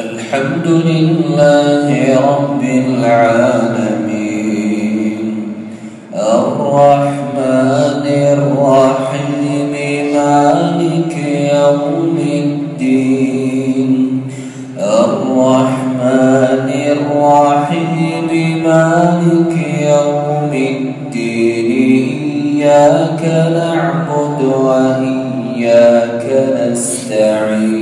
الحمد لله رب العالمين. الرحمن الرحيم مالك يوم الدين. الرحمن الرحيم مالك يوم الدين. إياك نعبد وإياك نستعين.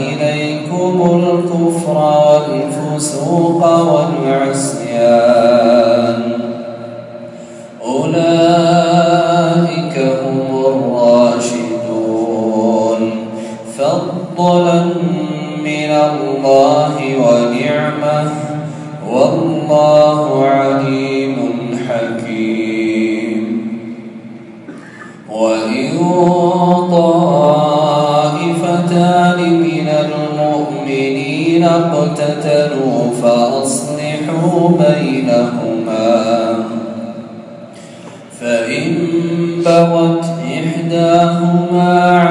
عليكم الكفر والفسوق والعصيان. المؤمنين اقتتلوا فأصلحوا بينهما. فإن بغت إحداهما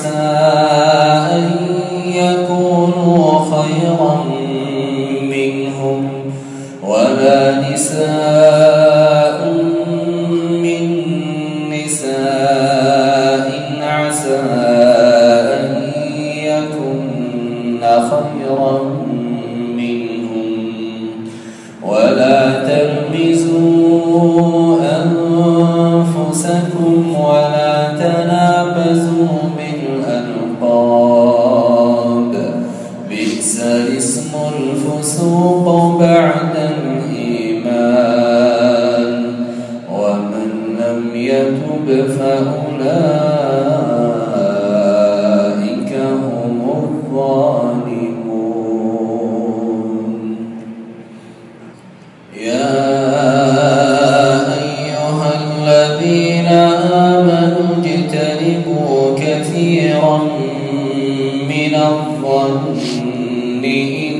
عسى أن يكونوا خيرا منهم نساء من نساء عسى أن يكن خيرا منهم ولا تلمزون الفسوق بعد الإيمان ومن لم يتب فأولئك هم الظالمون. يا أيها الذين آمنوا اجتنبوا كثيرا من الظن إن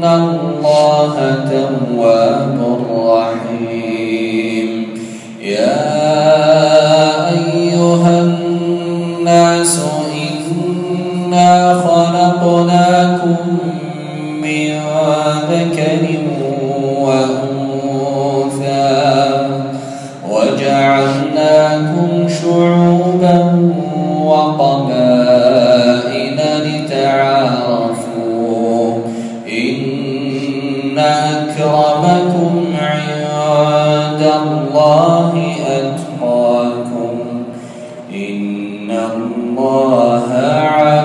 إن الله تواب رحيم يا أيها الناس إنا خلقناكم من ذكر وجعلناكم أتقاكم إن الله عليم